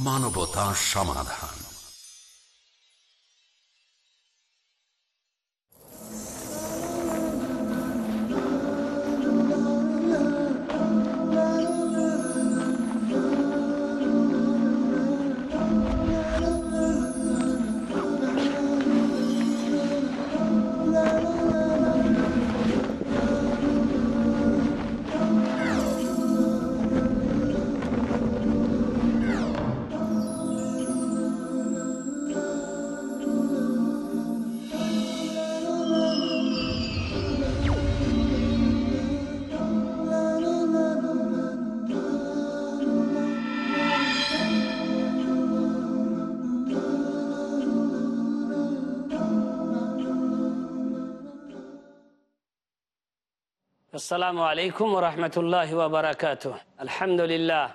মানবতা সমাধান السلام عليكم ورحمة الله وبركاته. الحمد لله.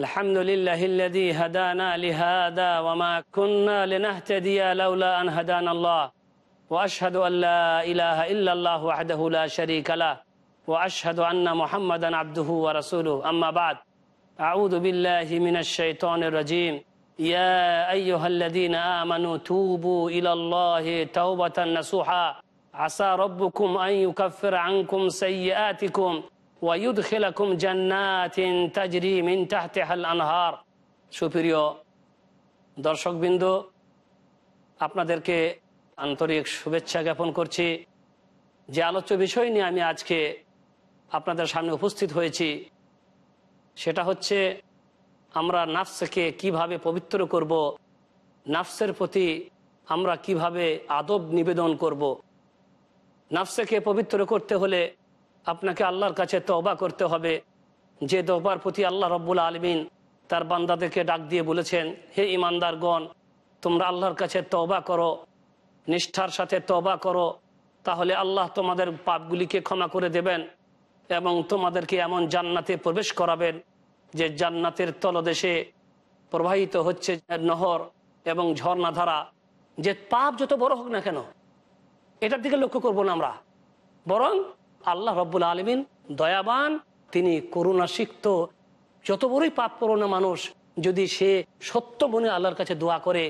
الحمد لله الذي هدانا لهذا وما كنا لنهتدي لولا أن هدانا الله. وأشهد أن لا إله إلا الله وحده لا شريك له. وأشهد أن محمدا عبده ورسوله. أما بعد أعوذ بالله من الشيطان الرجيم. يا أيها الذين آمنوا توبوا إلى الله توبة نصوحا. আসা রব্বুকুম আই ইউকাফির আনকুম সাইয়াতিকুম ওয়া ইউদখিলাকুম জান্নাতিন তাজরি মিন তাহতিহাল আনহার সুপ্রিয় দর্শকবৃন্দ, আপনাদেরকে আন্তরিক শুভেচ্ছা জ্ঞাপন করছি যে আলোচ্য বিষয় নিয়ে আমি আজকে আপনাদের সামনে উপস্থিত হয়েছি, সেটা হচ্ছে আমরা নাফসকে কীভাবে পবিত্র করব, নাফসের প্রতি আমরা কীভাবে আদব নিবেদন করব। নাফসকে পবিত্র করতে হলে আপনাকে আল্লাহর কাছে তবা করতে হবে। যে দোবার প্রতি আল্লাহ রব্বুল আলমিন তার বান্দাদেরকে ডাক দিয়ে বলেছেন, হে ইমানদারগণ তোমরা আল্লাহর কাছে তবা করো, নিষ্ঠার সাথে তবা করো, তাহলে আল্লাহ তোমাদের পাপগুলিকে ক্ষমা করে দেবেন এবং তোমাদেরকে এমন জান্নাতে প্রবেশ করাবেন যে জান্নাতের তলদেশে প্রবাহিত হচ্ছে নহর এবং ঝর্ণাধারা। যে পাপ যত বড় হোক না কেন এটার দিকে লক্ষ্য করব না আমরা। বরং আল্লাহ রব্বুল আলমিন দয়াবান, তিনি করুণা সিক্ত যত বড়ই পাপ করোনা মানুষ, যদি সে সত্য মনে আল্লাহর কাছে দোয়া করে,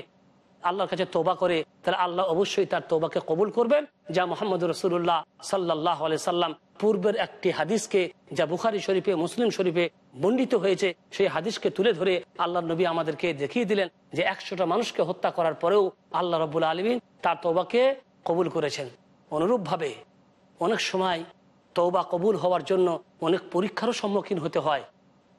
আল্লাহর কাছে তোবা করে, তাহলে আল্লাহ অবশ্যই তার তোবাকে কবুল করবেন। যা মোহাম্মদ রসুল্লাহ সাল্লাহ সাল্লাম পূর্বের একটি হাদিসকে, যা বুখারি শরীফে, মুসলিম শরীফে বন্ডিত হয়েছে, সেই হাদিসকে তুলে ধরে আল্লাহ নবী আমাদেরকে দেখিয়ে দিলেন যে একশোটা মানুষকে হত্যা করার পরেও আল্লাহ রব্বুল আলমিন তার তোবাকে কবুল করেছেন। অনুরূপভাবে অনেক সময় তৌবা কবুল হওয়ার জন্য অনেক পরীক্ষারও সম্মুখীন হতে হয়।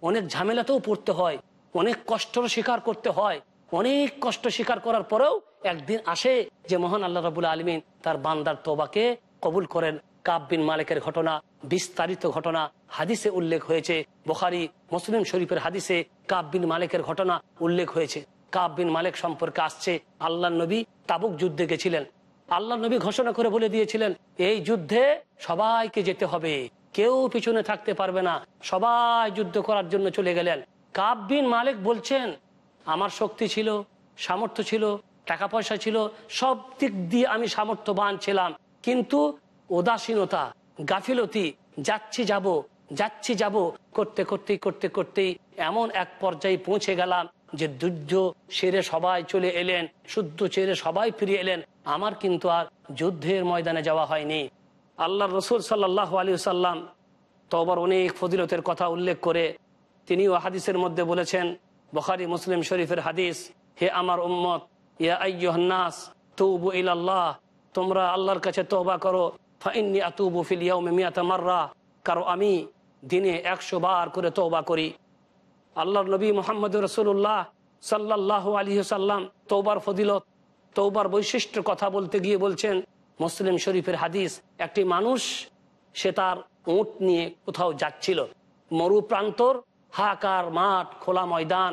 অনেক ঝামেলাতেও পড়তে হয়। অনেক কষ্টর স্বীকার করতে হয়। অনেক কষ্ট স্বীকার করার পরেও একদিন আসে যে মহান আল্লাহ রবুল্লা আলমিন তার বান্দার তোবাকে কবুল করেন। কাব বিন মালিকের ঘটনা, বিস্তারিত ঘটনা, হাদিসে উল্লেখ হয়েছে। বোখারি, মুসলিম শরীফের হাদিসে কাব বিন মালিকের ঘটনা উল্লেখ হয়েছে। কাব বিন মালিক সম্পর্কে আসছে আল্লাহ নবী তাবুক যুদ্ধে গেছিলেন। আল্লাহ নবী ঘোষণা করে বলে দিয়েছিলেন, এই যুদ্ধে সবাইকে যেতে হবে। কেউ পিছনে থাকতে পারবে না। সবাই যুদ্ধ করার জন্য চলে গেলেন। কাব বিন মালিক বলছেন, আমার শক্তি ছিল, সামর্থ্য ছিল টাকা পয়সা ছিল, সব দিক দিয়ে আমি সামর্থ্যবান ছিলাম। কিন্তু উদাসীনতা, গাফিলতি, যাচ্ছি যাব যাচ্ছি যাব, করতে, করতেই করতে, করতেই এমন এক পর্যায়ে পৌঁছে গেলাম যে দুর্য সেরে সবাই চলে এলেন, শুদ্ধ ছেড়ে সবাই ফিরে এলেন, আমার কিন্তু আর যুদ্ধের ময়দানে যাওয়া হয়নি। আল্লাহ রসুল সাল্লাহ আলী সাল্লাম তবর অনেক ফজিলতের কথা উল্লেখ করে তিনিও হাদিসের মধ্যে বলেছেন, বখারি, মুসলিম শরীফের হাদিস, হে আমার উম্মত, ইয়া আইয়ুহান্নাস, তৌবু ইলাল্লাহ, তোমরা আল্লাহর কাছে তওবা করো ফাইন্নি আতুবু ফিল ইয়াউমি মাররা কারও আমি দিনে একশো বার করে তওবা করি। আল্লাহর নবী মোহাম্মদ রসুল্লাহ সাল্লাহ আলী সাল্লাম তৌবার ফদিলত তৌবার বৈশিষ্ট্য কথা বলতে গিয়ে বলছেন, মুসলিম শরীফের হাদিস, একটি মানুষ, সে তার উঁট নিয়ে কোথাও যাচ্ছিল। মরু প্রান্তর হাকার মাঠ, খোলা ময়দান,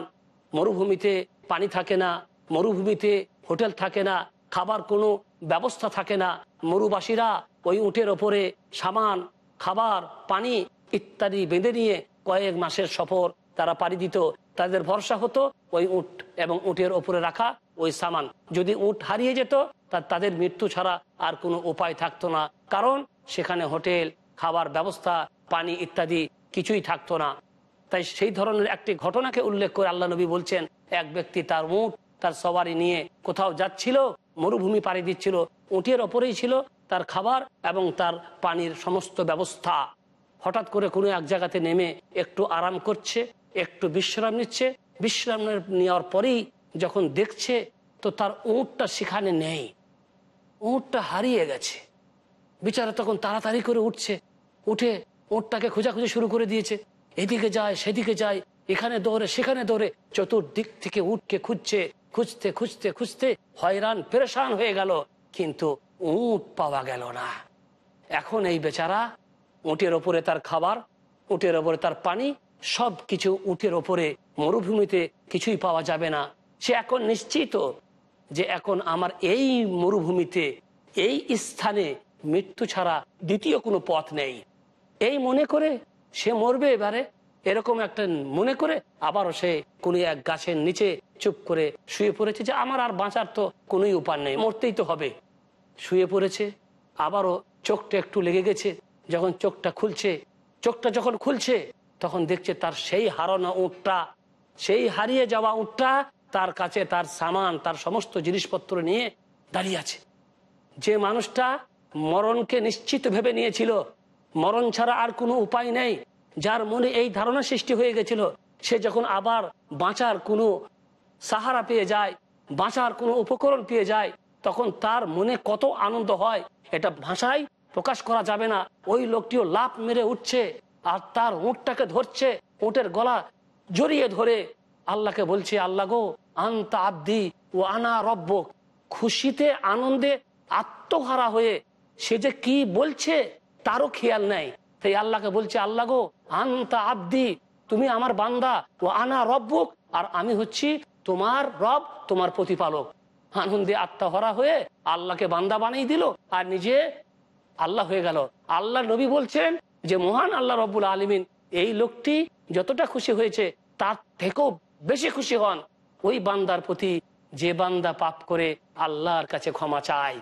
মরুভূমিতে পানি থাকে না, মরুভূমিতে হোটেল থাকে না, খাবার কোনো ব্যবস্থা থাকে না, মরুবাসীরা ওই উঁটের ওপরে সামান, খাবার, পানি ইত্যাদি বেঁধে নিয়ে কয়েক মাসের সফর তারা পাড়ি দিত, তাদের ভরসা হতো ওই উঁট এবং উঁটের ওপরে রাখা ওই সামান। যদি উঁট হারিয়ে যেত, তা তাদের মৃত্যু ছাড়া আর কোনো উপায় থাকতো না। কারণ সেখানে হোটেল, খাবার ব্যবস্থা, পানি ইত্যাদি কিছুই থাকতো না। তাই সেই ধরনের একটি ঘটনাকে উল্লেখ করে আল্লাহ নবী বলছেন, এক ব্যক্তি তার উঁট তার সবারি নিয়ে কোথাও যাচ্ছিল, মরুভূমি পাড়ি দিচ্ছিল, উঁটের ওপরেই ছিল তার খাবার এবং তার পানির সমস্ত ব্যবস্থা। হঠাৎ করে কোনো এক জায়গাতে নেমে একটু আরাম করছে একটু বিশ্রাম নিচ্ছে। বিশ্রাম নেওয়ার পরেই যখন দেখছে, তো তার উঁটটা সেখানে নেই। উঁটটা হারিয়ে গেছে। বিচারা তখন তাড়াতাড়ি করে উঠছে। উঠে উঁটটাকে খোঁজাখুঁজি শুরু করে দিয়েছে। এদিকে যায়, সেদিকে যায়, এখানে দৌড়ে, সেখানে দৌড়ে। চতুর্দিক থেকে উঠকে খুঁজছে, খুঁজতে খুঁজতে খুঁজতে হয়রান, পেরেশান হয়ে গেল। কিন্তু উঁট পাওয়া গেল না। এখন এই বেচারা উটের ওপরে তার খাবার, উটের ওপরে তার পানি সব কিছু উটের ওপরে, মরুভূমিতে কিছুই পাওয়া যাবে না। সে এখন নিশ্চিত যে এখন আমার এই মরুভূমিতে, এই স্থানে মৃত্যু ছাড়া দ্বিতীয় কোনো পথ নেই। এই মনে করে সে মরবে এবারে, এরকম একটা মনে করে আবারও সে কোনো এক গাছের নিচে চুপ করে শুয়ে পড়েছে যে আমার আর বাঁচার তো কোনোই উপায় নেই, মরতেই তো হবে। শুয়ে পড়েছে, আবারও চোখটা একটু লেগে গেছে, যখন চোখটা খুলছে, চোখটা যখন খুলছে তখন দেখছে তার সেই হারানো উঁটটা, সেই হারিয়ে যাওয়া উঁটটা তার কাছে তার সামান, তার সমস্ত জিনিসপত্র নিয়ে দাঁড়িয়ে আছে। যে মানুষটা মরণকে নিশ্চিত ভেবে নিয়েছিল, মরণ ছাড়া আর কোনো উপায় নেই। যার মনে এই ধারণা সৃষ্টি হয়ে গেছিল, সে যখন আবার বাঁচার কোনো সাহারা পেয়ে যায়, বাঁচার কোনো উপকরণ পেয়ে যায়, তখন তার মনে কত আনন্দ হয়, এটা ভাষায় প্রকাশ করা যাবে না। ওই লোকটিও লাভ মেরে উঠছে। আর তার উঁটটাকে ধরছে, উঁটের গলা জড়িয়ে ধরে। আল্লাহকে বলছে, আল্লাহ গো, আন্তা আব্দি ও আনা রব্বক। খুশিতে, আনন্দে আত্মহারা হয়ে সে যে কি বলছে তারও খেয়াল নাই। তাই আল্লাহকে বলছে, আল্লাহ গো, আন্তা আব্দি, তুমি আমার বান্দা ও আনা রব্বক, আর আমি হচ্ছি তোমার রব, তোমার প্রতিপালক। আনন্দে আত্মহরা হয়ে আল্লাহকে বান্দা বানিয়ে দিল, আর নিজে আল্লাহ হয়ে গেল। আল্লাহ নবী বলছেন যে মহান আল্লাহ রব্বুল আলমিন এই লোকটি যতটা খুশি হয়েছে, তার থেকেও বেশি খুশি হন। ওই বান্দার প্রতি যে বান্দা পাপ করে আল্লাহর কাছে ক্ষমা চায়।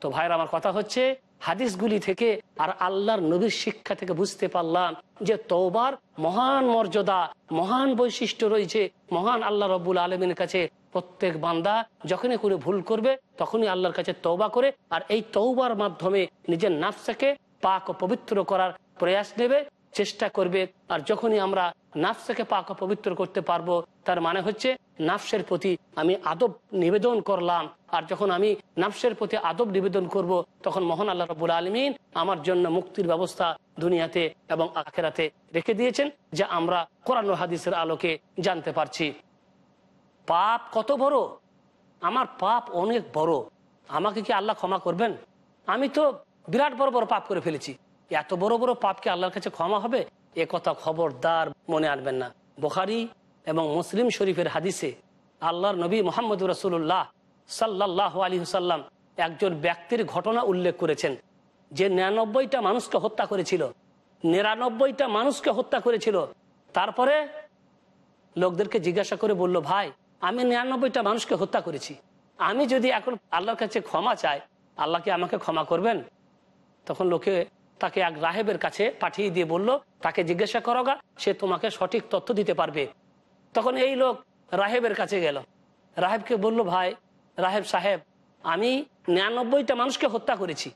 তো ভাইয়ের, আমার কথা হচ্ছে, হাদিসগুলি থেকে আর আল্লাহর নবীর শিক্ষা থেকে বুঝতে পারলাম যে তৌবার মহান মর্যাদা, মহান বৈশিষ্ট্য রয়েছে। মহান আল্লাহ রব্বুল আলমীর কাছে প্রত্যেক বান্দা যখনই কোনো ভুল করবে, তখনই আল্লাহর কাছে তৌবা করে, আর এই তৌবার মাধ্যমে নিজের নাফসাকে পাক ও পবিত্র করার প্রয়াস নেবে, চেষ্টা করবে, আর যখনই আমরা নাফসাকে পাক পবিত্র করতে পারব, তার মানে হচ্ছে নাফসের প্রতি আমি আদব নিবেদন করলাম। আর যখন আমি নাফসের প্রতি আদব নিবেদন করব, তখন মহান আল্লাহ রবুল আলমিন আমার জন্য মুক্তির ব্যবস্থা দুনিয়াতে এবং আখেরাতে রেখে দিয়েছেন, যা আমরা কোরআন হাদিসের আলোকে জানতে পারছি। পাপ কত বড়? আমার পাপ অনেক বড়। আমাকে কি আল্লাহ ক্ষমা করবেন? আমি তো বিরাট বড় বড় পাপ করে ফেলেছি। এত বড় বড় পাপকে আল্লাহর কাছে ক্ষমা হবে? এ কথা খবরদার মনে আনবেন না। বোখারি এবং মুসলিম শরীফের হাদিসে আল্লাহর নবী মোহাম্মদ রসুল্লাহ সাল্লাহ আলী হুসাল্লাম একজন ব্যক্তির ঘটনা উল্লেখ করেছেন। যে নিরানব্বইটা মানুষকে হত্যা করেছিল, নিরানব্বইটা মানুষকে হত্যা করেছিল। তারপরে লোকদেরকে জিজ্ঞাসা করে বলল, ভাই, আমি নিরানব্বইটা মানুষকে হত্যা করেছি। আমি যদি এখন আল্লাহর কাছে ক্ষমা চাই, আল্লাহ কি আমাকে ক্ষমা করবেন? তখন লোকে তাকে এক রাহেবের কাছে পাঠিয়ে দিয়ে বলল, তাকে জিজ্ঞাসা করো গা সে তোমাকে সঠিক তথ্য দিতে পারবে। তখন এই লোক রাহেবের কাছে গেল। রাহেবকে বলল, ভাই, রাহেব সাহেব, আমি নিরানব্বইটা মানুষকে হত্যা করেছি।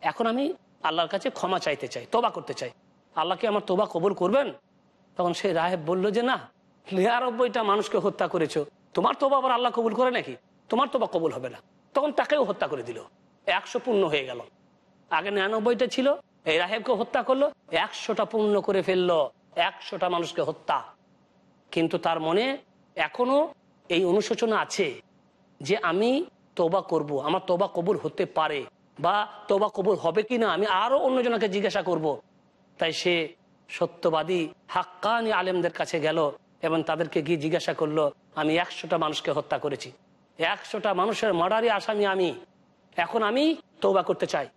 এখন আমি আল্লাহর কাছে ক্ষমা চাইতে চাই তোবা করতে চাই। আল্লাহকে আমার তোবা কবুল করবেন? তখন সেই রাহেব বলল যে, না, নিরানব্বইটা মানুষকে হত্যা করেছ। তোমার তোবা আবার আল্লাহ কবুল করে নাকি? তোমার তোবা কবুল হবে না। তখন তাকেও হত্যা করে দিল। একশো পূর্ণ হয়ে গেল। আগে নিরানব্বইটা ছিল এই রাহেবকে হত্যা করল, একশোটা পূর্ণ করে ফেলল, একশোটা মানুষকে হত্যা। কিন্তু তার মনে এখনও এই অনুশোচনা আছে যে আমি তোবা করব, আমার তোবা কবুল হতে পারে বা তোবা কবুল হবে কি না আমি আরও অন্যজনকে জিজ্ঞাসা করব। তাই সে সত্যবাদী, হাক্কানি আলেমদের কাছে গেল এবং তাদেরকে গিয়ে জিজ্ঞাসা করল, আমি একশোটা মানুষকে হত্যা করেছি। একশোটা মানুষের মার্ডারি আসামি আমি। এখন আমি তোবা করতে চাই।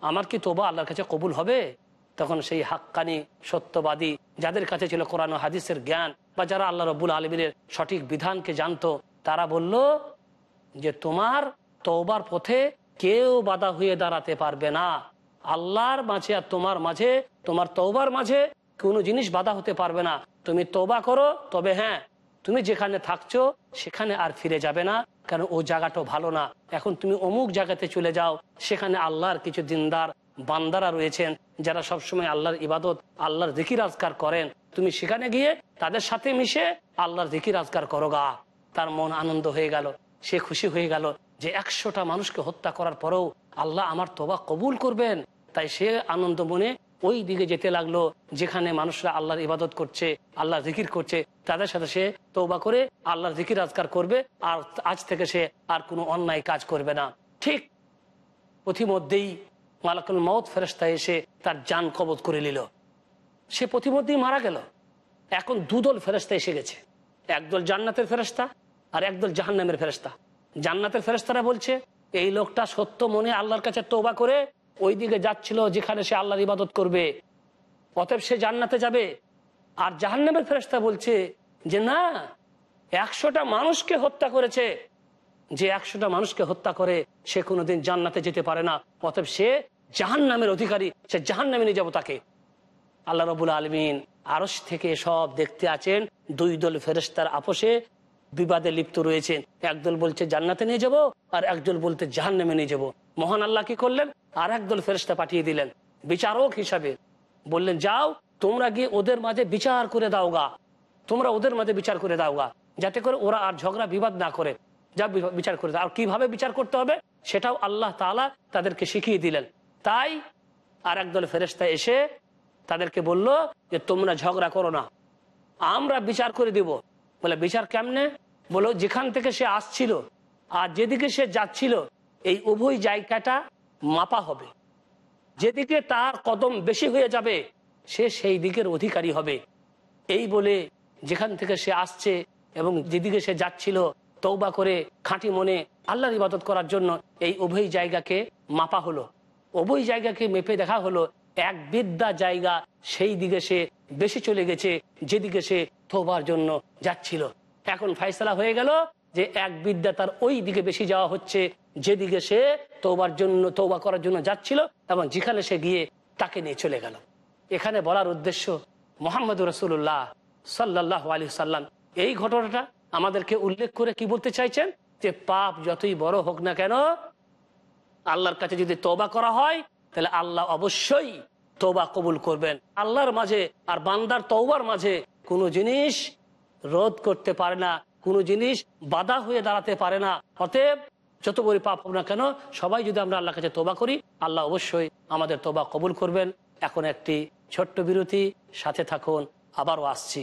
আমার কি তোবা আল্লাহর কাছে কবুল হবে? তখন সেই হাক্কানি, সত্যবাদী, যাদের কাছে ছিল কোরআন হাদিসের জ্ঞান বা যারা আল্লাহ রব্বুল আলমীর সঠিক বিধানকে জানতো, তারা বলল যে তোমার তৌবার পথে কেউ বাধা হয়ে দাঁড়াতে পারবে না। আল্লাহর মাঝে আর তোমার মাঝে, তোমার তৌবার মাঝে কোনো জিনিস বাধা হতে পারবে না। তুমি তোবা করো, তবে হ্যাঁ তুমি যেখানে থাকছো, সেখানে আর ফিরে যাবে না। কারণ ও জায়গাটাও ভালো না? এখন তুমি অমুক জায়গাতে চলে যাও, সেখানে আল্লাহর কিছু দিনদার, বান্দারা রয়েছেন, যারা সবসময় আল্লাহর ইবাদত, আল্লাহর দিকি রাজগার করেন। তুমি সেখানে গিয়ে তাদের সাথে মিশে আল্লাহর দিকি রাজগার করো গা। তার মন আনন্দ হয়ে গেল, সে খুশি হয়ে গেল যে একশোটা মানুষকে হত্যা করার পরেও আল্লাহ আমার তোবা কবুল করবেন। তাই সে আনন্দ মনে ওই দিকে যেতে লাগল, যেখানে মানুষরা আল্লাহর ইবাদত করছে আল্লাহ জিকির করছে, তাদের সাথে সে তৌবা করে আল্লাহর জিকির আজকার করবে আর আজ থেকে সে আর কোনো অন্যায় কাজ করবে না। ঠিক পথিমধ্যেই মালাকুল মত ফেরস্তা এসে তার যান কবজ করে নিল। সে পথিমধ্যেই মারা গেল। এখন দুদল ফেরস্তা এসে গেছে। একদল জান্নাতের ফেরস্তা আর একদল জাহান্নামের ফেরস্তা জান্নাতের ফেরস্তারা বলছে, এই লোকটা সত্য মনে আল্লাহর কাছে তোবা করে ওই দিকে যাচ্ছিল যেখানে সে আল্লাহর ইবাদত করবে। অতএব সে জান্নাতে যাবে। আর জাহান্নামের ফেরস্তা বলছে যে, না, একশোটা মানুষকে হত্যা করেছে। যে একশোটা মানুষকে হত্যা করে, সে কোনোদিন জান্নাতে যেতে পারে না। অতএব সে জাহান নামের অধিকারী, সে জাহান নামে নিয়ে যাব তাকে। আল্লাহ রবুল আলমিন আরস থেকে সব দেখতে আছেন। দুই দল ফেরেস্তার আপোষে বিবাদে লিপ্ত রয়েছেন একদল বলছে, জান্নাতে নিয়ে যাব, আর একদল বলতে জাহান নামে নিয়ে যাব। মহান আল্লাহ কি করলেন? আর একদল ফেরেস্তা পাঠিয়ে দিলেন, বিচারক হিসাবে। বললেন, যাও, তোমরা গিয়ে ওদের মাঝে বিচার করে দাও গা তোমরা ওদের মাঝে বিচার করে দাও গা যাতে করে ওরা আর ঝগড়া, বিবাদ না করে। যা বিচার করে দাও। আর কীভাবে বিচার করতে হবে? সেটাও আল্লাহ তাআলা তাদেরকে শিখিয়ে দিলেন। তাই আর একদল ফেরেস্তা এসে তাদেরকে বলল যে, তোমরা ঝগড়া করো না। আমরা বিচার করে দিব। বলে, বিচার কেমনে? বলো, যেখান থেকে সে আসছিল আর যেদিকে সে যাচ্ছিল, এই উভয় জায়গাটা মাপা হবে। যেদিকে তার কদম বেশি হয়ে যাবে, সে সেই দিকের অধিকারী হবে। এই বলে যেখান থেকে সে আসছে এবং যেদিকে সে যাচ্ছিল তৌবা করে খাঁটি মনে আল্লাহর ইবাদত করার জন্য এই উভয় জায়গাকে মাপা হলো। উভয় জায়গাকে মেপে দেখা হলো, এক বিদ্যা জায়গা, সেই দিকে সে বেশি চলে গেছে, যেদিকে সে তোবার জন্য যাচ্ছিল। এখন ফাইসলা হয়ে গেল যে এক বিদ্যা তার ওই দিকে বেশি যাওয়া হচ্ছে, যেদিকে সে তৌবার জন্য তৌবা করার জন্য যাচ্ছিল এবং যেখানে সে গিয়ে তাকে নিয়ে চলে গেল। এখানে বলার উদ্দেশ্য, মোহাম্মদ রসুল্লাহ সাল্লাহ আলী সাল্লাম এই ঘটনাটা আমাদেরকে উল্লেখ করে কি বলতে চাইছেন? যে পাপ যতই বড় হোক না কেন, আল্লাহর কাছে যদি তোবা করা হয়, তাহলে আল্লাহ অবশ্যই তোবা কবুল করবেন। আল্লাহর মাঝে আর বান্দার তৌবার মাঝে কোনো জিনিস রোধ করতে পারে না, কোনো জিনিস বাধা হয়ে দাঁড়াতে পারে না। অতএব যত বড় পাপ হোক না কেন, সবাই যদি আমরা আল্লাহ কাছে তোবা করি, আল্লাহ অবশ্যই আমাদের তোবা কবুল করবেন। এখন একটি ছোট্ট বিরতি, সাথে থাকুন, আবারও আসছি।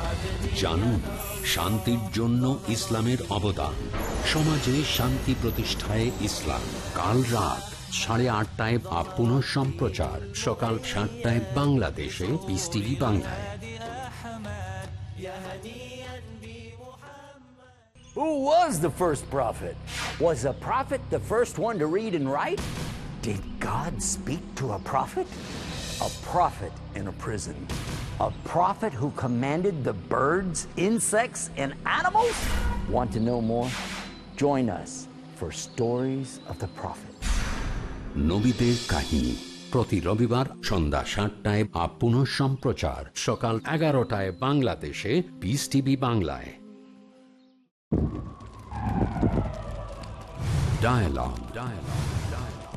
জানুন শান্তির জন্য ইসলামের অবদান সমাজে শান্তি প্রতিষ্ঠায় ইসলাম কাল রাত সাড়ে আটটায় বা পুনঃ সম্প্রচার সকাল সাতটায় বাংলাদেশে পিস টিভি বাংলায় Who was the first prophet? Was a prophet the first one to read and write? Did God speak to a prophet? A prophet in a prison. A prophet who commanded the birds, insects, and animals? Want to know more? Join us for Stories of the Prophet. নবীদের কাহিনী প্রতি রবিবার সন্ধ্যা সাতটায় বা পুনঃ সম্প্রচার সকাল এগারোটায় বাংলাদেশে পিস টিভি বাংলায় Dialogue. Dialogue.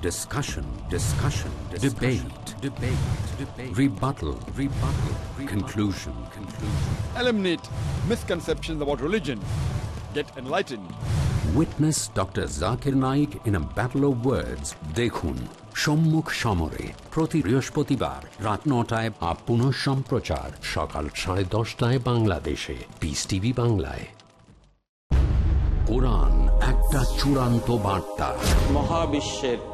Dialogue. Discussion. Discussion. Debate. Debate. Debate. Rebuttal. Rebuttal. rebuttal Conclusion. Conclusion. eliminate misconceptions about religion, get enlightened. Witness Dr. Zakir Naik in a battle of words. দেখুন সম্মুখ সমরে প্রতি বৃহস্পতিবার রাত নটায় বা পুনঃ সম্প্রচার সকাল সাড়ে দশটায় বাংলাদেশে পিস টিভি বাংলায় কোরআন একটা চূড়ান্ত বার্তা মহাবিশ্বের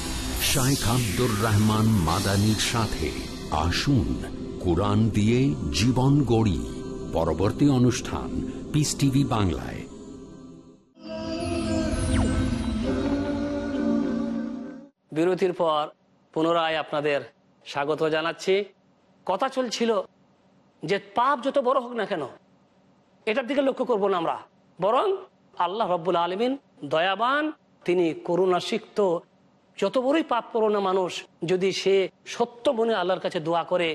শাইখ আব্দুর রহমান মাদানির সাথে আসুন কোরআন দিয়ে জীবন গড়ি। পরবর্তী অনুষ্ঠান পিস টিভি বাংলায়। বিরতির পর পুনরায় আপনাদের স্বাগত জানাচ্ছি। কথা চলছিল যে পাপ যত বড় হোক না কেন, এটার দিকে লক্ষ্য করব না আমরা। বরং আল্লাহ রব্বুল আলমিন দয়াবান, তিনি করুণা সিক্ত যত বড়ই পাপ করো না মানুষ, যদি সে সত্য মনে আল্লাহর কাছে দোয়া করে,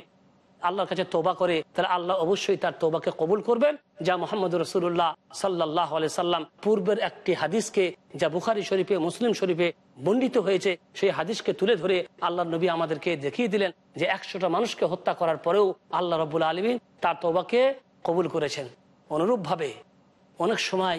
আল্লাহর কাছে তোবা করে, তাহলে আল্লাহ অবশ্যই তার তোবাকে কবুল করবেন। যা মোহাম্মদ রসুল্লাহ সাল্লাহ সাল্লাম পূর্বের একটি হাদিসকে, যা বুখারি শরীফে, মুসলিম শরীফে বন্ডিত হয়েছে, সেই হাদিসকে তুলে ধরে আল্লাহ নবী আমাদেরকে দেখিয়ে দিলেন যে একশোটা মানুষকে হত্যা করার পরেও আল্লাহ রব্বুল আলমিন তার তোবাকে কবুল করেছেন। অনুরূপভাবে অনেক সময়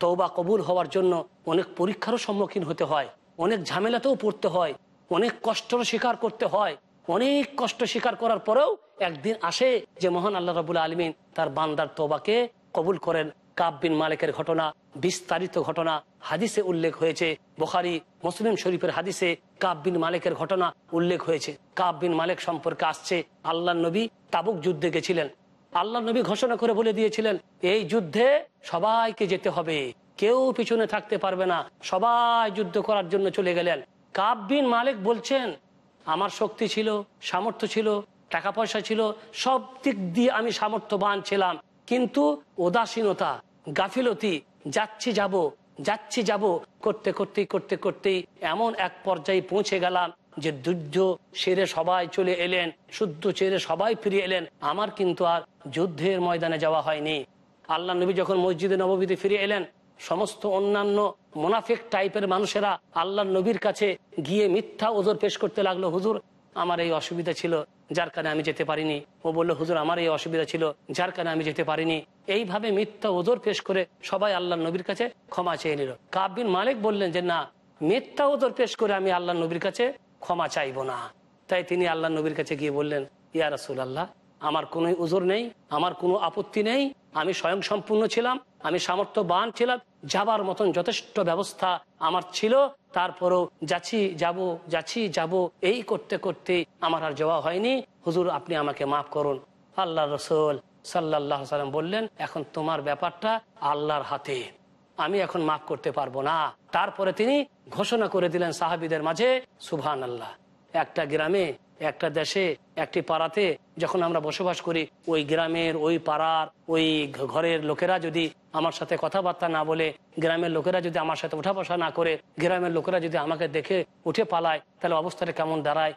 তৌবা কবুল হওয়ার জন্য অনেক পরীক্ষারও সম্মুখীন হতে হয়। অনেক ঝামেলাতেও পড়তে হয়, অনেক কষ্টেরও স্বীকার করতে হয়। অনেক কষ্ট স্বীকার করার পরেও একদিন আসে যে মহান আল্লাহ রবুল আলমিন তার বান্দার তোবাকে কবুল করেন। কাব বিন মালিকের ঘটনা, বিস্তারিত ঘটনা, হাদিসে উল্লেখ হয়েছে। বোখারি, মুসলিম শরীফের হাদিসে কাব বিন মালিকের ঘটনা উল্লেখ হয়েছে। কাব বিন মালিক সম্পর্কে আসছে আল্লাহ নবী তাবুক যুদ্ধে গেছিলেন। আল্লাহ নবী ঘোষণা করে বলে দিয়েছিলেন, এই যুদ্ধে সবাইকে যেতে হবে। কেউ পিছনে থাকতে পারবে না। সবাই যুদ্ধ করার জন্য চলে গেলেন। কাব বিন মালিক বলছেন, আমার শক্তি ছিল, সামর্থ্য ছিল টাকা পয়সা ছিল, সব দিক দিয়ে আমি সামর্থ্যবান ছিলাম। কিন্তু উদাসীনতা, গাফিলতি, যাচ্ছি যাব যাচ্ছি যাব, করতে করতেই করতে, করতেই এমন এক পর্যায়ে পৌঁছে গেলাম যে যুদ্ধ সেরে সবাই চলে এলেন, শুদ্ধ ছেড়ে সবাই ফিরে এলেন। আমার কিন্তু আর যুদ্ধের ময়দানে যাওয়া হয়নি। আল্লাহ নবী যখন মসজিদে নবমীতে ফিরে এলেন সমস্ত অন্যান্য মোনাফিক টাইপের মানুষেরা আল্লাহ নবীর কাছে গিয়ে মিথ্যা ওজোর পেশ করতে লাগল, হুজুর, আমার এই অসুবিধা ছিল, যার কারণে আমি যেতে পারিনি। ও বলল, হুজুর, আমার এই অসুবিধা ছিল, যার কারণে আমি যেতে পারিনি। এইভাবে মিথ্যা ওজোর পেশ করে সবাই আল্লাহ নবীর কাছে ক্ষমা চেয়ে নিল। কাবিন মালিক বললেন যে, না, মিথ্যা ওজোর পেশ করে আমি আল্লাহ নবীর কাছে ক্ষমা চাইব না। তাই তিনি আল্লাহ নবীর কাছে গিয়ে বললেন, ইয়া রাসুল আল্লাহ আমার কোনো উজোর নেই, আমার কোনো আপত্তি নেই, আমি স্বয়ং সম্পূর্ণ ছিলাম, আমি সামর্থ্যবান ছিলাম যাবার মতন যথেষ্ট ব্যবস্থা আমার ছিল। তারপরও যাচ্ছি, যাব যাচ্ছি, যাব, এই করতে করতে আমার আর যাওয়া হয়নি। হুজুর, আপনি আমাকে মাফ করুন। আল্লাহ রসুল সাল্লাহ সাল্লাম বললেন, এখন তোমার ব্যাপারটা আল্লাহর হাতে। আমি এখন মাফ করতে পারব না। তারপরে তিনি ঘোষণা করে দিলেন সাহাবিদের মাঝে সুভান আল্লাহ একটা গ্রামে একটা দেশে, একটি পাড়াতে যখন আমরা বসবাস করি, ওই গ্রামের, ওই পাড়ার, ওই ঘরের লোকেরা যদি আমার সাথে কথাবার্তা না বলে, গ্রামের লোকেরা যদি আমার সাথে উঠা বসা না করে, গ্রামের লোকেরা যদি আমাকে দেখে উঠে পালায়, তাহলে অবস্থাটা কেমন দাঁড়ায়?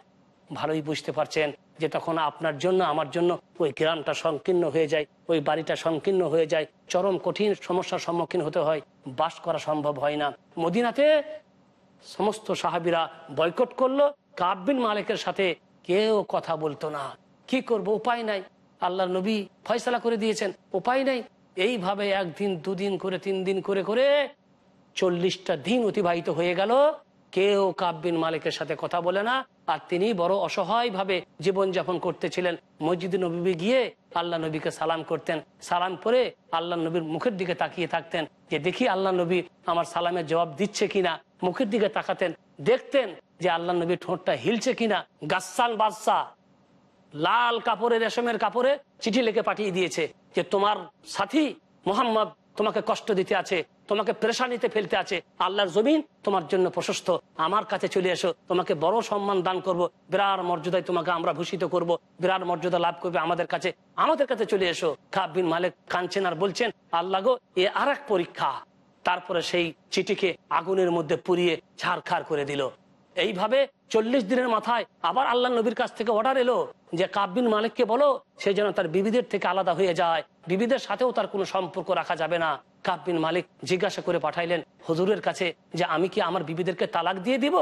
ভালোই বুঝতে পারছেন যে তখন আপনার জন্য, আমার জন্য ওই গ্রামটা সংকীর্ণ হয়ে যায়, ওই বাড়িটা সংকীর্ণ হয়ে যায়। চরম কঠিন সমস্যার সম্মুখীন হতে হয়, বাস করা সম্ভব হয় না। মদিনাতে সমস্ত সাহাবিরা বয়কট করল কাব্বিন মালিকের সাথে কেউ কথা বলতো না। কি করব? উপায় নাই। আল্লাহ নবী ফয়সলা করে দিয়েছেন। উপায় নাই। এইভাবে একদিন, দুদিন করে, তিন দিন করে করে চল্লিশটা দিন অতিবাহিত হয়ে গেল। কেউ কাব্বিন মালিকের সাথে কথা বলে না। আর তিনি বড় অসহায় ভাবে জীবনযাপন করতেছিলেন। মসজিদ নবী গিয়ে আল্লাহ নবীকে সালাম করতেন। সালাম করে আল্লাহ নবীর মুখের দিকে তাকিয়ে থাকতেন যে, দেখি আল্লাহ নবী আমার সালামের জবাব দিচ্ছে কিনা? মুখের দিকে তাকাতেন। দেখতেন যে আল্লাহ নবীর ঠোঁটটা হিলছে কিনা গাসান বাদশাহ লাল কাপড়ে, রেশমের কাপড়ে চিঠি লিখে পাঠিয়ে দিয়েছে যে তোমার সাথী মোহাম্মদ তোমাকে কষ্ট দিতে আছে, তোমাকে প্রেশানিতে ফেলতে আছে, আল্লাহর জমিন তোমার জন্য প্রশস্ত, আমার কাছে চলে এসো, তোমাকে বড় সম্মান দান করব, বিরাট মর্যাদায় তোমাকে আমরা ভূষিত করব, বিরাট মর্যাদা লাভ করবে আমাদের কাছে আমাদের কাছে চলে এসো। কাবিন মালিক কাঁদছেন আর বলছেন, আল্লাহ গো, এ আর পরীক্ষা। তারপরে সেই চিঠিকে আগুনের মধ্যে পুড়িয়ে ছাড়খাড় করে দিল। এইভাবে চল্লিশ দিনের মাথায় আবার আল্লাহ নবীর কাছ থেকে অর্ডার এলো যে কাব্বিন মালিককে বলো, সে যেন তার বিবিদের থেকে আলাদা হয়ে যায়। বিবিদের সাথেও তার কোনো সম্পর্ক রাখা যাবে না। কাব্বিন মালিক জিজ্ঞাসা করে পাঠাইলেন হুজুরের কাছে যে আমি কি আমার বিবিদেরকে তালাক দিয়ে দিব?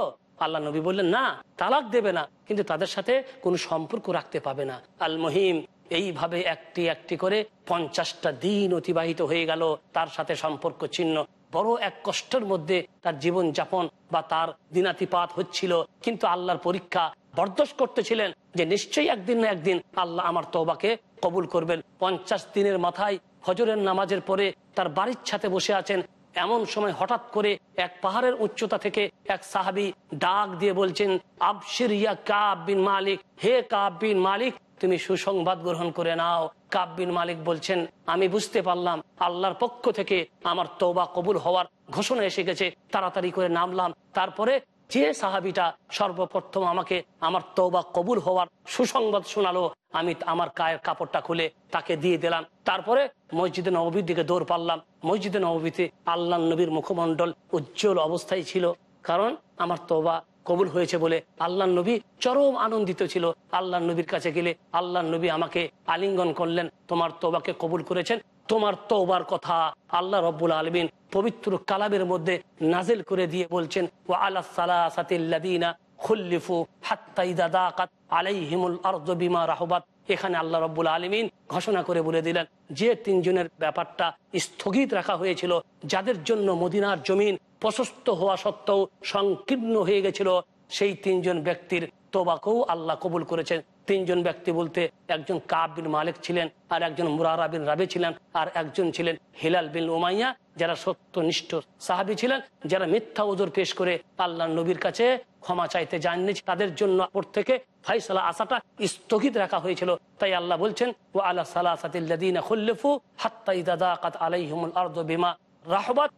আল্লাহ নবী বললেন, না, তালাক দেবে না, কিন্তু তাদের সাথে কোনো সম্পর্ক রাখতে পাবে না। আল মহিম এইভাবে একটি একটি করে পঞ্চাশটা দিন অতিবাহিত হয়ে গেল। তার সাথে সম্পর্ক চিহ্ন বড় এক কষ্টের মধ্যে তার জীবন যাপন বা তার দিনাতিপাত হচ্ছিল। কিন্তু আল্লাহর পরীক্ষা বরদাস্ত করতেছিলেন যে নিশ্চয়ই একদিন না একদিন আল্লাহ আমার তওবাকে কবুল করবেন। পঞ্চাশ দিনের মাথায় হজরের নামাজের পরে তার বাড়ির ছাতে বসে আছেন। এমন সময় হঠাৎ করে এক পাহাড়ের উচ্চতা থেকে এক সাহাবি ডাক দিয়ে বলছেন, আবশির ইয়া কাব মালিক, হে কাব মালিক তুমি সুসংবাদ গ্রহণ করে নাও। কাব বিন মালিক বলছেন, আমি বুঝতে পারলাম, আল্লাহর পক্ষ থেকে আমার তৌবা কবুল হওয়ার ঘোষণা এসে গেছে, তাড়াতাড়ি করে নামলাম। তারপরে যে সাহাবিটা সর্বপ্রথম আমাকে আমার তৌবা কবুল হওয়ার সুসংবাদ শোনালো, আমি আমার কায়ের কাপড়টা খুলে তাকে দিয়ে দিলাম। তারপরে মসজিদে নবীর দিকে দৌড় পারলাম। মসজিদে নবীতে আল্লাহ নবীর মুখমণ্ডল উজ্জ্বল অবস্থায় ছিল, কারণ আমার তৌবা কবুল হয়েছে বলে আল্লাহ নবী চরম আনন্দিত ছিল। আল্লাহ নবীর কাছে গেলে আল্লাহ নবী আমাকে আলিঙ্গন করলেন, তোমার তোবাকে কবুল করেছেন। তোমার তোবার কথা আল্লাহ রব্বুল আলমিন পবিত্র কালামের মধ্যে নাজেল করে দিয়ে বলছেন ও আল্লাহ সালাসাতিল্লাদিনা খুল্লিফু হাত্তাইদা দাকাত আলাইহিমুল আরদ রাহবাত। এখানে আল্লাহ রব্বুল আলমিন ঘোষণা করে বলে দিলেন, যে তিনজনের ব্যাপারটা স্থগিত রাখা হয়েছিল, যাদের জন্য মদিনার জমিন প্রশস্ত হওয়া সত্ত্বেও সংকীর্ণ হয়ে গেছিল সেই তিনজন ব্যক্তির তোবাকেও আল্লাহ কবুল করেছেন। তিনজন ব্যক্তি বলতে একজন কাব বিন মালিক ছিলেন আর একজন মুরারা বিন রাবি ছিলেন আর একজন ছিলেন হিলাল বিন উমাইয়া যারা সত্যনিষ্ঠ সাহাবি ছিলেন, যারা মিথ্যা ওজোর পেশ করে আল্লাহ নবীর কাছে ক্ষমা চাইতে যাননি, তাদের জন্য ওর থেকে ফাইসালা আসাটা স্থগিত রাখা হয়েছিল। তাই আল্লাহ বলছেন ও আল্লাহ সালাসাতিল্লাদিনা খুল্লিফু হাত্তা ইদা দাকাত আলাইহিমুল আরদ বিমা রাহবাত।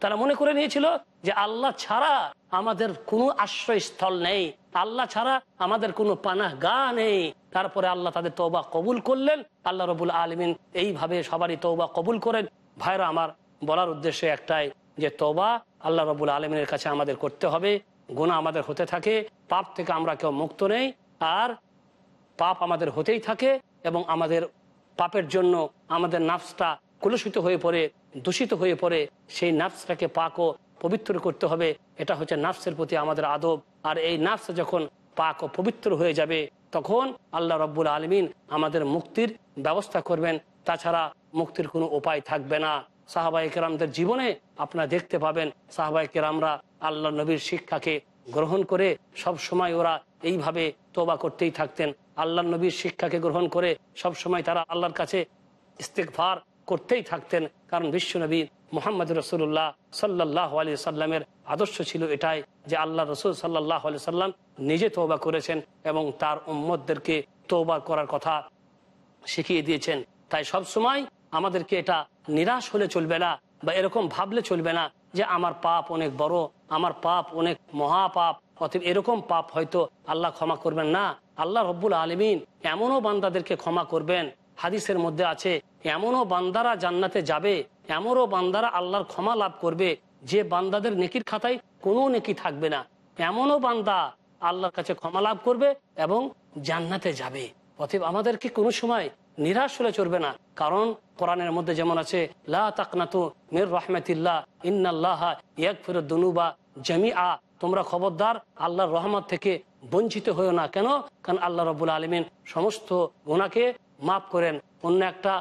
তারা মনে করে নিয়েছিল যে আল্লাহ ছাড়া আমাদের কোনো আশ্রয়স্থল নেই। আল্লাহ ছাড়া আমাদের কোনো পানাহ গা নেই। তারপরে আল্লাহ তাদের তৌবা কবুল করলেন। আল্লাহ রবুল আলমিন এইভাবে সবারই তৌবা কবুল করেন। ভাইরা, আমার বলার উদ্দেশ্য একটাই যে তবা আল্লাহ রবুল আলমিনের কাছে আমাদের করতে হবে। গুণা আমাদের হতে থাকে। পাপ থেকে আমরা কেউ মুক্ত নেই। আর পাপ আমাদের হতেই থাকে এবং আমাদের পাপের জন্য আমাদের নাফসটা কলুষিত হয়ে পড়ে, দূষিত হয়ে পড়ে, সেই নাফসটাকে পাক ও পবিত্র করতে হবে। এটা হচ্ছে নাফসের প্রতি আমাদের আদব। আর এই নাফস যখন পাক ও পবিত্র হয়ে যাবে, তখন আল্লাহ রব্বুল আলমিন আমাদের মুক্তির ব্যবস্থা করবেন। তাছাড়া মুক্তির কোনো উপায় থাকবে না। সাহাবাই কেরামদের জীবনে আপনারা দেখতে পাবেন সাহাবাই কেরামরা আল্লাহ নবীর শিক্ষাকে গ্রহণ করে সব সময় ওরা এইভাবে তোবা করতেই থাকতেন। আল্লাহ নবীর শিক্ষাকে গ্রহণ করে সব সময় তারা আল্লাহর কাছে ইস্তেকভার করতেই থাকতেন। কারণ বিশ্বনবী মোহাম্মদ রসুল্লাহ সাল্লাহ আলী সাল্লামের আদর্শ ছিল এটাই যে আল্লাহ রসুল সাল্লাহ আলি সাল্লাম নিজে তৌবা করেছেন এবং তার উম্মদদেরকে তৌবা করার কথা শিখিয়ে দিয়েছেন। তাই সব সময় আমাদেরকে এটা নিরাশ হলে চলবে না বা এরকম ভাবলে চলবে না যে আমার পাপ অনেক বড়, আমার পাপ অনেক মহাপাপ অতএব এরকম পাপ হয়তো আল্লাহ ক্ষমা করবেন না। আল্লাহ রব্বুল আলমিন এমনও বান্দাদেরকে ক্ষমা করবেন। হাদিসের মধ্যে আছে, এমনও বান্দারা জান্নাতে যাবে, এমনও বান্দারা আল্লাহর ক্ষমা লাভ করবে, যে বান্দাদের নেকির খাতায় কোনো নেকি থাকবে না। এমনও বান্দা আল্লাহর কাছে ক্ষমা লাভ করবে এবং জান্নাতে যাবে। অতএব আমাদেরকে কোনো সময় নিরাশ হলে চলবে না। কারণ কোরআনের মধ্যে যেমন আছে, লা তাকনাতু মির রহমতিল্লাহ, ইন্নাল্লাহ ইয়াকফির দুনুবা জামি আ তোমরা খবরদার, আল্লাহর রহমত থেকে বঞ্চিত হয়েও না। কেন? কারণ আল্লাহ রবুল আলমিন সমস্ত গোনাকে মাফ করেন। অন্য একটা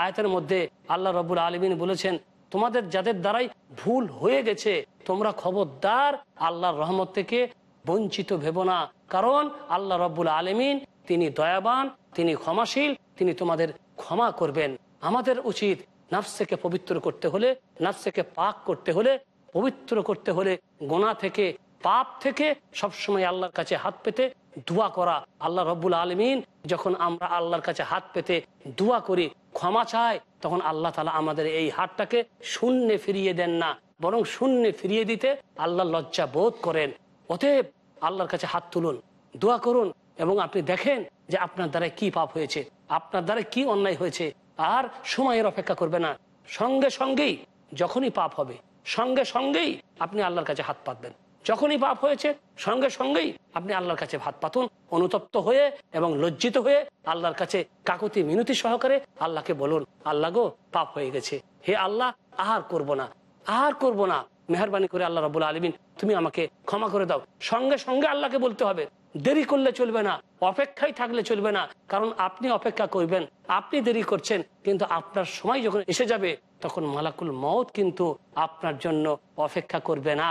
আয়াতের মধ্যে আল্লাহ রবুল আলমিন বলেছেন, তোমাদের যাদের দ্বারাই ভুল হয়ে গেছে, তোমরা খবরদার, আল্লাহর রহমত থেকে বঞ্চিত ভেব না। কারণ আল্লাহ রব্বুল আলমিন তিনি দয়াবান, তিনি ক্ষমাশীল, তিনি তোমাদের ক্ষমা করবেন। আমাদের উচিত নাফসকে পবিত্র করতে হলে, নাফসকে পাক করতে হলে, পবিত্র করতে হলে গোনা থেকে পাপ থেকে সবসময় আল্লাহর কাছে হাত পেতে দোয়া করা। আল্লাহ রব্বুল আলমিন যখন আমরা আল্লাহর কাছে হাত পেতে দোয়া করি, ক্ষমা চাই, তখন আল্লাহ তালা আমাদের এই হাতটাকে শূন্যে ফিরিয়ে দেন না, বরং শূন্যে ফিরিয়ে দিতে আল্লাহ লজ্জা বোধ করেন। অতএব আল্লাহর কাছে হাত তুলুন, দোয়া করুন এবং আপনি দেখেন যে আপনার দ্বারা কি পাপ হয়েছে, আপনার দ্বারা কি অন্যায় হয়েছে, আর সময়ের অপেক্ষা করবে না। সঙ্গে সঙ্গেই যখনই পাপ হবে, সঙ্গে সঙ্গেই আপনি আল্লাহর কাছে হাত পাতবেন। যখনই পাপ হয়েছে, সঙ্গে সঙ্গেই আপনি আল্লাহর কাছে ভাত পাতুন, অনুতপ্ত হয়ে এবং লজ্জিত হয়ে আল্লাহর কাছে কাকুতি মিনতি সহকারে আল্লাহকে বলুন, আল্লাহ গো, পাপ হয়ে গেছে। হে আল্লাহ, আহার করব না। আহার করব না। মেহরবানি করে আল্লাহ রবুল আলমিন, তুমি আমাকে ক্ষমা করে দাও। সঙ্গে সঙ্গে আল্লাহকে বলতে হবে, দেরি করলে চলবে না, অপেক্ষায় থাকলে চলবে না, কারণ আপনি অপেক্ষা করবেন, আপনি দেরি করছেন, কিন্তু আপনার সময় যখন এসে যাবে, তখন মালাকুল মত কিন্তু আপনার জন্য অপেক্ষা করবে না।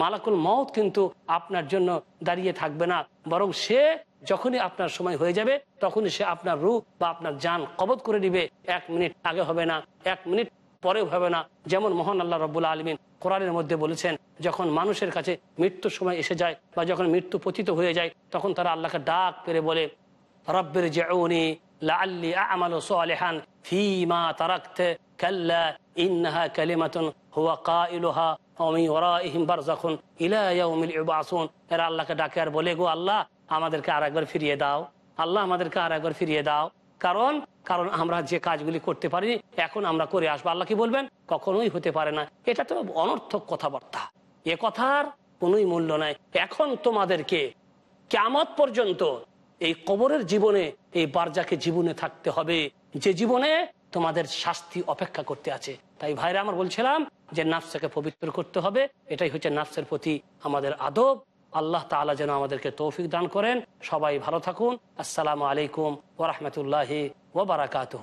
মালাকুল মত কিন্তু আপনার জন্য দাঁড়িয়ে থাকবে না। বরং সে যখনই আপনার সময় হয়ে যাবে, তখনই সে আপনার রূপ বা আপনার যান কবত করে দিবে। এক মিনিট আগে হবে না, এক মিনিট পরেও হবে না। যেমন মহান আল্লাহ রব্বুল আলমিন কোরআনের মধ্যে বলেছেন, যখন মানুষের কাছে মৃত্যুর সময় এসে যায় বা যখন মৃত্যু পতিত হয়ে যায়, তখন তারা আল্লাহকে ডাক পেরে বলে, রব্বের জেউনি লাআল্লি আ'মালু সালিহান ফীমা তারাকতে, কাল্লা ইন্নাহা কালিমাতুন হুয়া কাইলুহা ওয়া মিন ওয়ারাইহিম বারযাখুন ইলা ইয়াউমিল ইউবাসুন। এরা আল্লাহকে ডাকে আর বলে, গো আল্লাহ, আমাদেরকে আরেকবার ফিরিয়ে দাও। আল্লাহ আমাদেরকে আরেকবার ফিরিয়ে দাও। কারণ কারণ আমরা যে কাজগুলি করতে পারিনি এখন আমরা করে আসব। আল্লাহ কি বলবেন? কখনোই হতে পারে না। এটা তো অনর্থক কথাবার্তা। এ কথার কোনোই মূল্য নাই। এখন তোমাদেরকে কেমত পর্যন্ত এই কবরের জীবনে, এই বারজাকে জীবনে থাকতে হবে। যে জীবনে তোমাদের শাস্তি অপেক্ষা করতে আছে। তাই ভাইরা আমার বলছিলাম যে নাফসাকে পবিত্র করতে হবে। এটাই হচ্ছে নাফসের প্রতি আমাদের আদব। আল্লাহ তালা যেন আমাদেরকে তৌফিক দান করেন। সবাই ভালো থাকুন। আসসালামু আলাইকুম ওরহমতুল্লাহি ওবরাকাতহ